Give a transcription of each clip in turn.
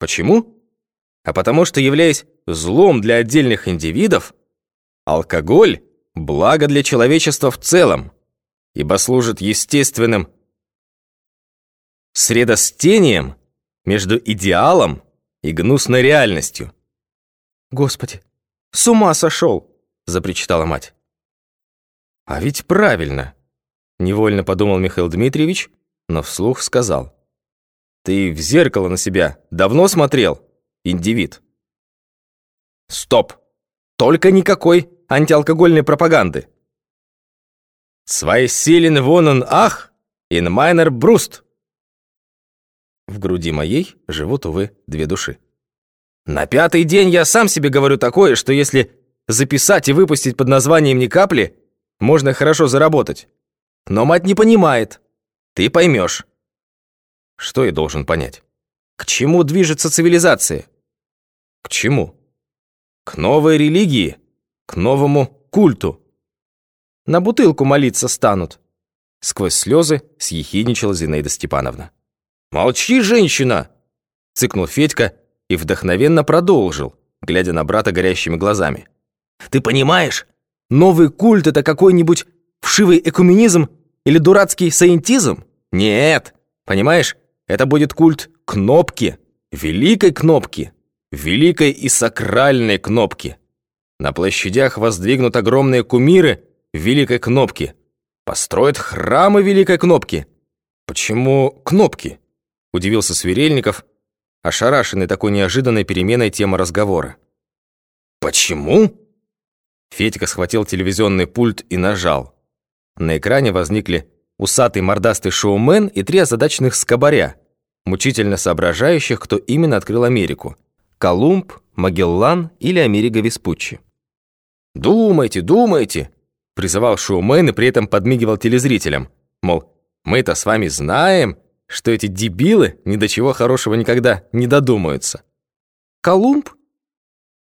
Почему? А потому что, являясь злом для отдельных индивидов, алкоголь – благо для человечества в целом, ибо служит естественным средостением между идеалом и гнусной реальностью. «Господи, с ума сошел!» – запричитала мать. «А ведь правильно!» – невольно подумал Михаил Дмитриевич, но вслух сказал. «Ты в зеркало на себя давно смотрел, индивид?» «Стоп! Только никакой антиалкогольной пропаганды!» «Zwei Seelen wohnen ach in meiner Brust!» В груди моей живут, увы, две души. На пятый день я сам себе говорю такое, что если записать и выпустить под названием «Ни капли», можно хорошо заработать. Но мать не понимает. Ты поймешь. Что я должен понять? К чему движется цивилизация? К чему? К новой религии? К новому культу? На бутылку молиться станут. Сквозь слезы съехидничала Зинаида Степановна. «Молчи, женщина!» Цыкнул Федька и вдохновенно продолжил, глядя на брата горящими глазами. «Ты понимаешь, новый культ — это какой-нибудь вшивый экуменизм или дурацкий саентизм? Нет, понимаешь, это будет культ кнопки, великой кнопки, великой и сакральной кнопки. На площадях воздвигнут огромные кумиры великой кнопки, построят храмы великой кнопки. Почему кнопки? Удивился Сверельников, ошарашенный такой неожиданной переменой темы разговора. «Почему?» Федька схватил телевизионный пульт и нажал. На экране возникли усатый мордастый шоумен и три озадаченных скобаря, мучительно соображающих, кто именно открыл Америку – Колумб, Магеллан или Америго Веспуччи. «Думайте, думайте!» – призывал шоумен и при этом подмигивал телезрителям. Мол, мы-то с вами знаем, что эти дебилы ни до чего хорошего никогда не додумаются. «Колумб?»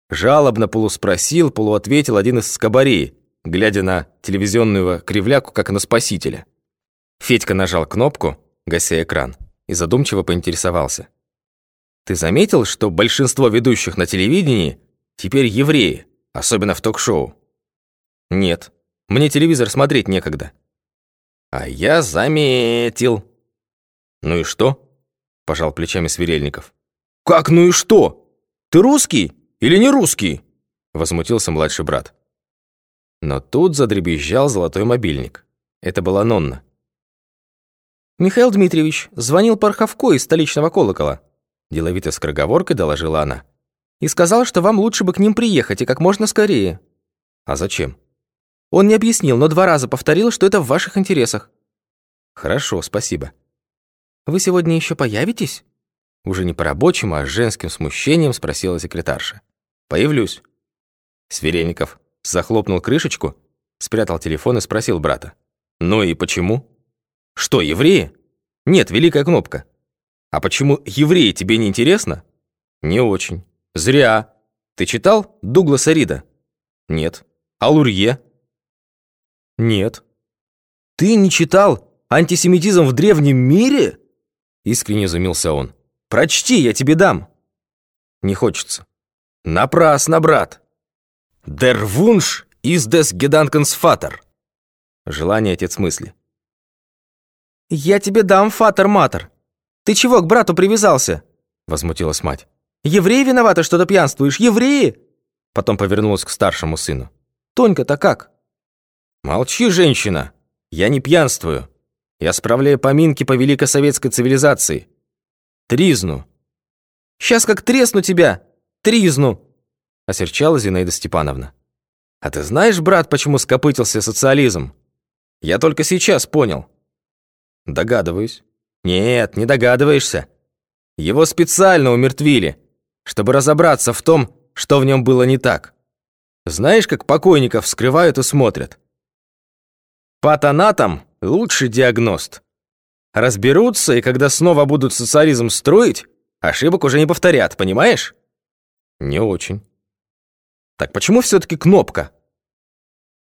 Жалобно полуспросил, полуответил один из скобарей, глядя на телевизионную кривляку, как на спасителя. Федька нажал кнопку, гася экран, и задумчиво поинтересовался. «Ты заметил, что большинство ведущих на телевидении теперь евреи, особенно в ток-шоу?» «Нет, мне телевизор смотреть некогда». «А я заметил», «Ну и что?» – пожал плечами Сверельников. «Как ну и что? Ты русский или не русский?» – возмутился младший брат. Но тут задребезжал золотой мобильник. Это была Нонна. «Михаил Дмитриевич, звонил Порховко из столичного колокола», – деловито скороговоркой доложила она. «И сказал, что вам лучше бы к ним приехать и как можно скорее». «А зачем?» «Он не объяснил, но два раза повторил, что это в ваших интересах». «Хорошо, спасибо». Вы сегодня еще появитесь?» Уже не по-рабочему, а с женским смущением спросила секретарша. «Появлюсь». Сверельников захлопнул крышечку, спрятал телефон и спросил брата. «Ну и почему?» «Что, евреи?» «Нет, великая кнопка». «А почему евреи тебе не интересно?» «Не очень». «Зря. Ты читал Дугласа Рида?» «Нет». «А Лурье?» «Нет». «Ты не читал антисемитизм в древнем мире?» Искренне изумился он. «Прочти, я тебе дам!» «Не хочется». «Напрасно, брат!» «Der Wunsch ist des Gedankens Vater!» Желание отец мысли. «Я тебе дам, фатер-матер! Ты чего к брату привязался?» Возмутилась мать. «Евреи виноваты, что ты пьянствуешь! Евреи!» Потом повернулась к старшему сыну. «Тонька-то как?» «Молчи, женщина! Я не пьянствую!» Я справляю поминки по великосоветской цивилизации. Тризну. Сейчас как тресну тебя! Тризну!» Осерчала Зинаида Степановна. «А ты знаешь, брат, почему скопытился социализм? Я только сейчас понял». «Догадываюсь». «Нет, не догадываешься. Его специально умертвили, чтобы разобраться в том, что в нем было не так. Знаешь, как покойников вскрывают и смотрят? Патанатом лучший диагност. Разберутся, и когда снова будут социализм строить, ошибок уже не повторят, понимаешь? Не очень. Так почему все-таки кнопка?